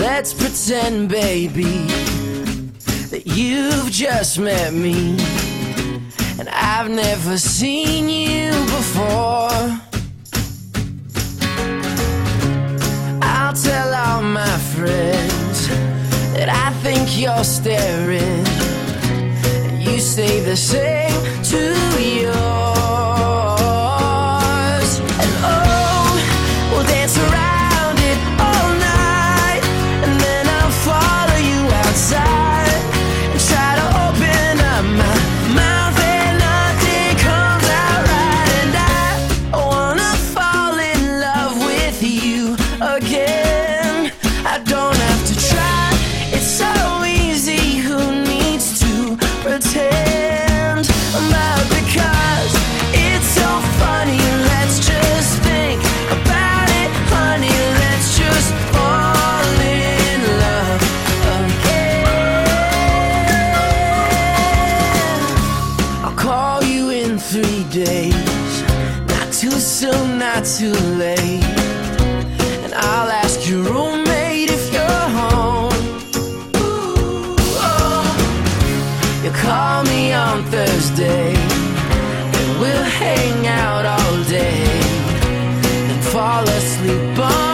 Let's pretend, baby, that you've just met me. And I've never seen you before. I'll tell all my friends that I think you're staring. And you say the same to yours. Still not too late. And I'll ask your roommate if you're home. Ooh, oh. You call me on Thursday, and we'll hang out all day and fall asleep on.